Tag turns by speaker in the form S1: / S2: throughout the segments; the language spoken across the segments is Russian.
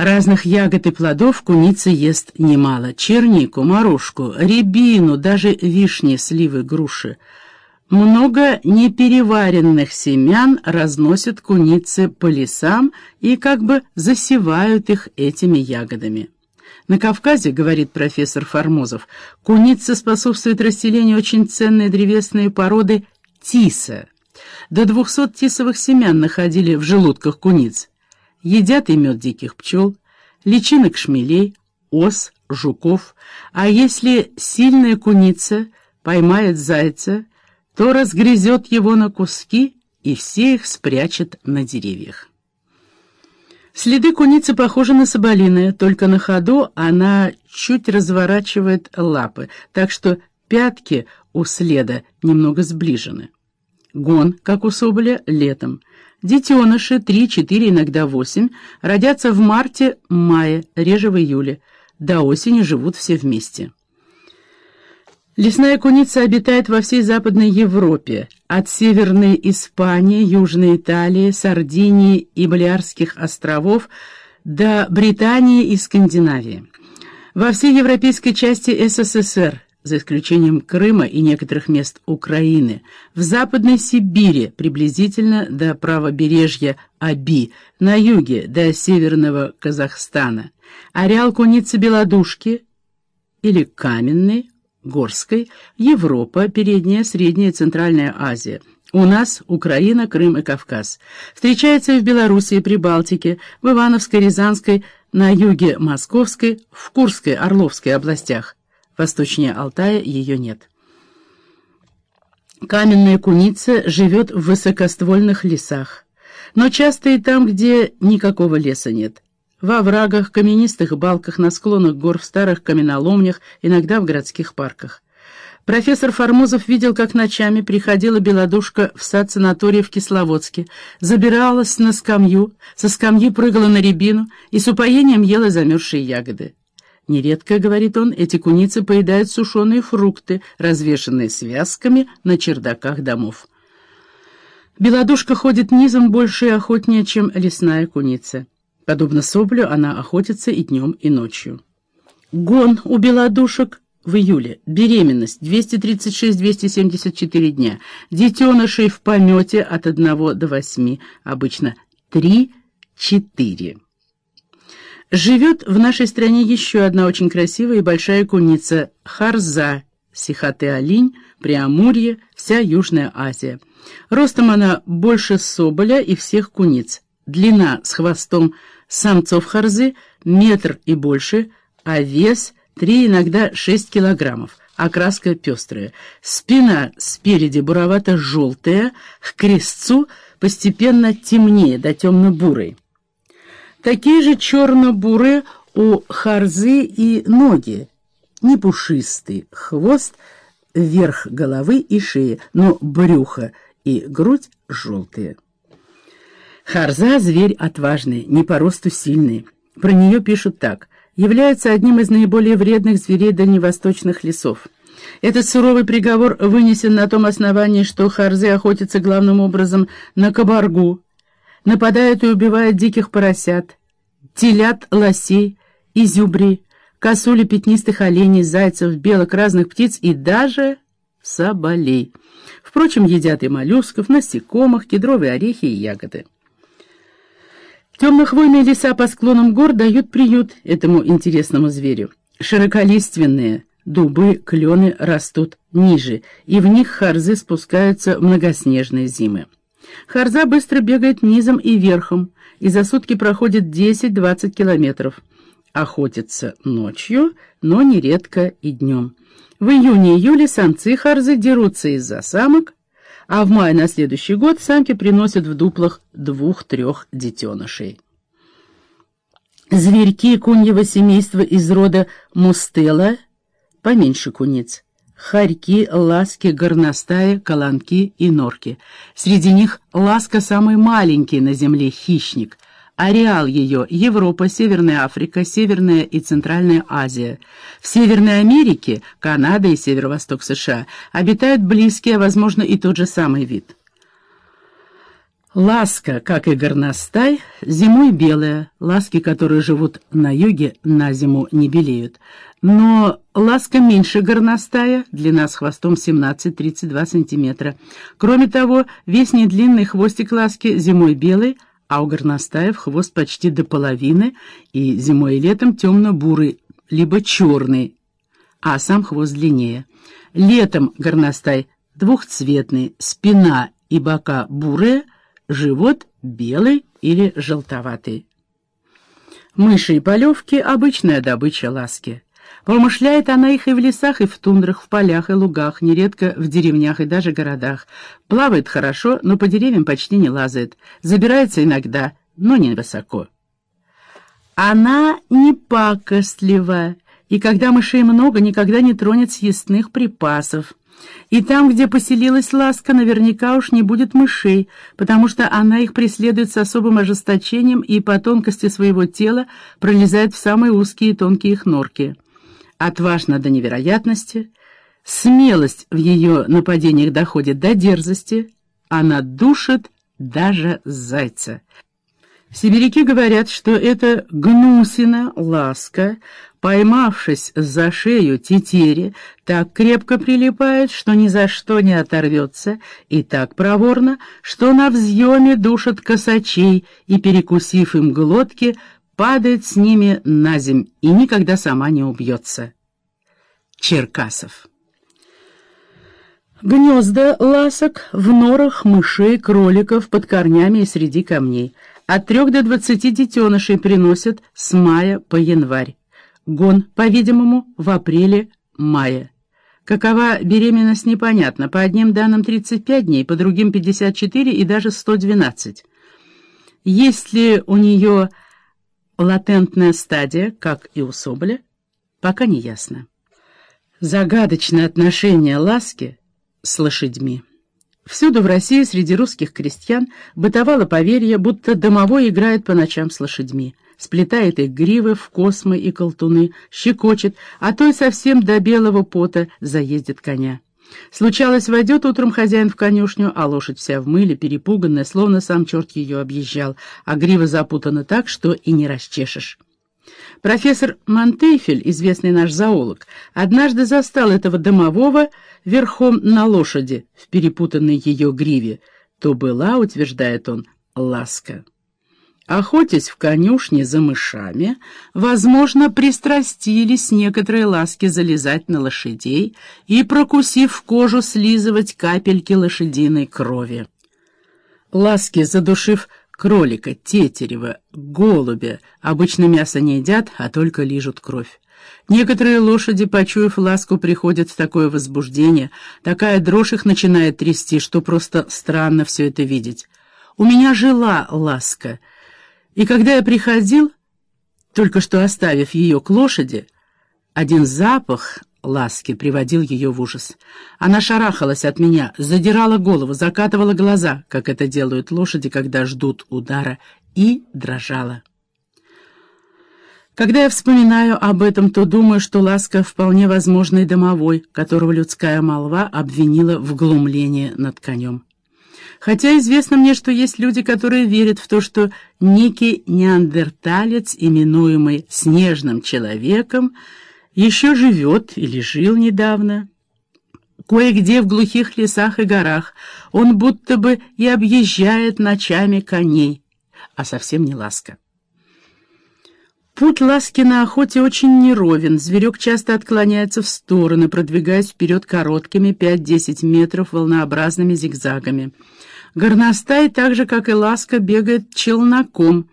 S1: Разных ягод и плодов куница ест немало. Чернику, морожку, рябину, даже вишни, сливы, груши. Много непереваренных семян разносят куницы по лесам и как бы засевают их этими ягодами. На Кавказе, говорит профессор Формозов, куница способствует расселению очень ценной древесной породы тиса. До 200 тисовых семян находили в желудках куниц. Едят и мед диких пчел, личинок шмелей, ос, жуков. А если сильная куница поймает зайца, то разгрызет его на куски и все их спрячет на деревьях. Следы куницы похожи на соболиные, только на ходу она чуть разворачивает лапы, так что пятки у следа немного сближены. Гон, как у соболя, летом. Детеныши, 3-4, иногда 8, родятся в марте-мае, реже в июле. До осени живут все вместе. Лесная куница обитает во всей Западной Европе, от Северной Испании, Южной Италии, Сардинии и Балиарских островов до Британии и Скандинавии. Во всей европейской части СССР за исключением Крыма и некоторых мест Украины, в Западной Сибири приблизительно до правобережья Аби, на юге до северного Казахстана, ареал куницы-белодушки или каменной, горской, Европа, Передняя, Средняя, Центральная Азия. У нас Украина, Крым и Кавказ. Встречается и в Белоруссии, Прибалтике, в Ивановской, Рязанской, на юге Московской, в Курской, Орловской областях. Восточнее Алтая ее нет. Каменная куница живет в высокоствольных лесах, но часто и там, где никакого леса нет. Во оврагах, каменистых балках, на склонах гор, в старых каменоломнях, иногда в городских парках. Профессор Формозов видел, как ночами приходила белодушка в сад санатория в Кисловодске, забиралась на скамью, со скамьи прыгала на рябину и с упоением ела замерзшие ягоды. Нередко, говорит он, эти куницы поедают сушеные фрукты, развешанные связками на чердаках домов. Белодушка ходит низом больше и охотнее, чем лесная куница. Подобно соблю, она охотится и днем, и ночью. Гон у белодушек в июле. Беременность 236-274 дня. Детенышей в помете от 1 до 8, обычно 3-4. Живет в нашей стране еще одна очень красивая и большая куница – Харза, Сихаты-Алинь, Преамурье, вся Южная Азия. Ростом она больше соболя и всех куниц. Длина с хвостом самцов Харзы – метр и больше, а вес – 3, иногда 6 килограммов. Окраска пестрая. Спина спереди буровато-желтая, к крестцу постепенно темнее до темно-бурой. Такие же черно-бурые у харзы и ноги, не пушистый, хвост, верх головы и шеи, но брюхо и грудь желтые. Харза — зверь отважный, не по росту сильный. Про нее пишут так. Является одним из наиболее вредных зверей дальневосточных лесов. Этот суровый приговор вынесен на том основании, что харзы охотятся главным образом на кабаргу, нападают и убивают диких поросят, телят, лосей, изюбрей, косули пятнистых оленей, зайцев, белок, разных птиц и даже соболей. Впрочем, едят и моллюсков, насекомых, кедровые орехи и ягоды. Темно-хвойные леса по склонам гор дают приют этому интересному зверю. Широколиственные дубы, клены растут ниже, и в них харзы спускаются многоснежные зимы. Харза быстро бегает низом и верхом, и за сутки проходит 10-20 километров. Охотится ночью, но нередко и днем. В июне-июле самцы харзы дерутся из-за самок, а в мае на следующий год самки приносят в дуплах двух-трех детенышей. Зверьки куньего семейства из рода мустела, поменьше куниц, хорьки, ласки, горностаи, колонки и норки. Среди них ласка самый маленький на земле хищник. Ареал ее — Европа, Северная Африка, Северная и Центральная Азия. В Северной Америке, Канада и северо-восток США обитают близкие, возможно и тот же самый вид. Ласка, как и горностай, зимой белая, ласки, которые живут на юге, на зиму не белеют. Но ласка меньше горностая, длина с хвостом 17-32 см. Кроме того, весь недлинный хвостик ласки зимой белый, а у горностаев хвост почти до половины, и зимой и летом темно-бурый, либо черный, а сам хвост длиннее. Летом горностай двухцветный, спина и бока бурые, живот белый или желтоватый. Мыши и полевки — обычная добыча ласки. Промышляет она их и в лесах, и в тундрах, в полях и лугах, нередко в деревнях и даже городах. Плавает хорошо, но по деревьям почти не лазает. Забирается иногда, но не высоко. Она не пакостлива, и когда мышей много, никогда не тронет съестных припасов. И там, где поселилась ласка, наверняка уж не будет мышей, потому что она их преследует с особым ожесточением и по тонкости своего тела пролезает в самые узкие и тонкие их норки. Отважна до невероятности, смелость в ее нападениях доходит до дерзости, она душит даже зайца. Сибиряки говорят, что это гнусина ласка, поймавшись за шею тетери, так крепко прилипает, что ни за что не оторвется, и так проворно, что на взъеме душат косачей и, перекусив им глотки, падает с ними на земь и никогда сама не убьется. Черкасов Гнезда ласок в норах мышей, кроликов, под корнями и среди камней — от трех до двадцати детенышей приносят с мая по январь. Гон, по-видимому, в апреле-мае. Какова беременность, непонятно. По одним данным 35 дней, по другим 54 и даже 112. Есть ли у нее латентная стадия, как и у Соболя, пока не ясно. Загадочное отношение ласки с лошадьми. Всюду в России среди русских крестьян бытовало поверье, будто домовой играет по ночам с лошадьми, сплетает их гривы в космы и колтуны, щекочет, а то и совсем до белого пота заездит коня. Случалось, войдет утром хозяин в конюшню, а лошадь вся в мыле, перепуганная, словно сам черт ее объезжал, а грива запутана так, что и не расчешешь. Профессор Монтейфель, известный наш зоолог, однажды застал этого домового верхом на лошади в перепутанной ее гриве. То была, утверждает он, ласка. Охотясь в конюшне за мышами, возможно, пристрастились некоторые ласки залезать на лошадей и, прокусив кожу, слизывать капельки лошадиной крови. Ласки, задушив кролика, тетерева, голубя. Обычно мясо не едят, а только лижут кровь. Некоторые лошади, почуяв ласку, приходят в такое возбуждение, такая дрожь их начинает трясти, что просто странно все это видеть. У меня жила ласка, и когда я приходил, только что оставив ее к лошади, один запах ласки приводил ее в ужас. Она шарахалась от меня, задирала голову, закатывала глаза, как это делают лошади, когда ждут удара, и дрожала. Когда я вспоминаю об этом, то думаю, что ласка вполне возможный домовой, которого людская молва обвинила в глумлении над конем. Хотя известно мне, что есть люди, которые верят в то, что некий неандерталец, именуемый снежным человеком, еще живет или жил недавно. Кое-где в глухих лесах и горах он будто бы и объезжает ночами коней, а совсем не ласка. Путь ласки на охоте очень неровен, зверек часто отклоняется в стороны, продвигаясь вперед короткими 5-10 метров волнообразными зигзагами. Горностай, так же как и ласка, бегает челноком,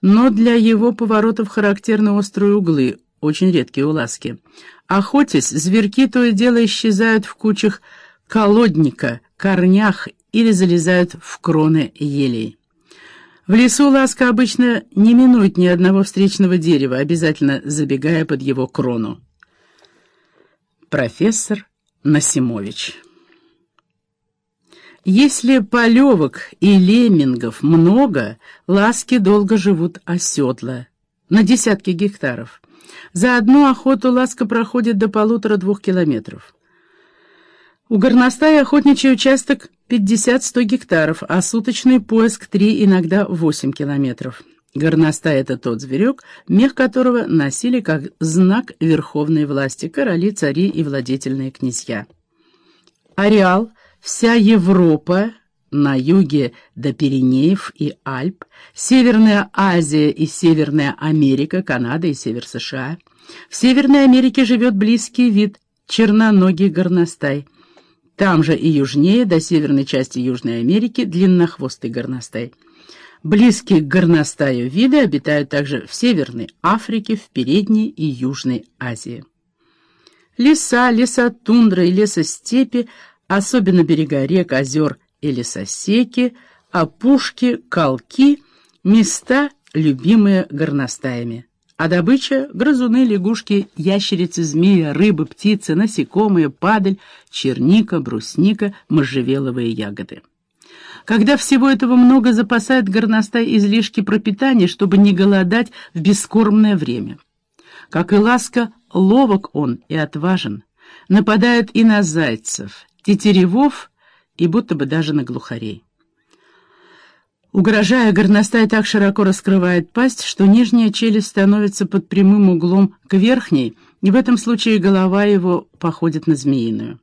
S1: но для его поворотов характерны острые углы, очень редкие у ласки. Охотясь, зверьки то и дело исчезают в кучах колодника, корнях или залезают в кроны елей. В лесу ласка обычно не минует ни одного встречного дерева, обязательно забегая под его крону. Профессор Насимович Если полевок и леммингов много, ласки долго живут оседло, на десятки гектаров. За одну охоту ласка проходит до полутора-двух километров. У горностая охотничий участок 50-100 гектаров, а суточный поиск 3, иногда 8 километров. Горностай — это тот зверек, мех которого носили как знак верховной власти короли, цари и владетельные князья. Ареал — вся Европа, на юге до Пиренеев и Альп, Северная Азия и Северная Америка, Канада и Север США. В Северной Америке живет близкий вид — черноногий горностай. Там же и южнее, до северной части Южной Америки, длиннохвостый горностай. Близкие к горностаю виды обитают также в Северной Африке, в Передней и Южной Азии. Леса, леса тундра и лесостепи, особенно берега рек, озер и лесосеки, опушки, колки — места, любимые горностаями. А добыча — грызуны, лягушки, ящерицы, змеи, рыбы, птицы, насекомые, падаль, черника, брусника, можжевеловые ягоды. Когда всего этого много, запасает горностай излишки пропитания, чтобы не голодать в бескормное время. Как и ласка, ловок он и отважен. Нападает и на зайцев, тетеревов и будто бы даже на глухарей. Угрожая, горностай так широко раскрывает пасть, что нижняя челюсть становится под прямым углом к верхней, и в этом случае голова его походит на змеиную.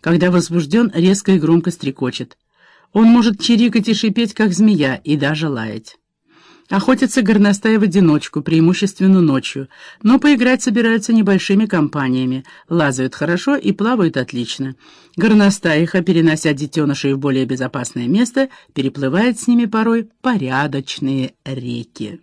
S1: Когда возбужден, резко и громко стрекочет. Он может чирикать и шипеть, как змея, и даже лаять. Охотятся горностаи в одиночку, преимущественно ночью, но поиграть собираются небольшими компаниями, лазают хорошо и плавают отлично. Горностаиха, перенося детенышей в более безопасное место, переплывает с ними порой порядочные реки.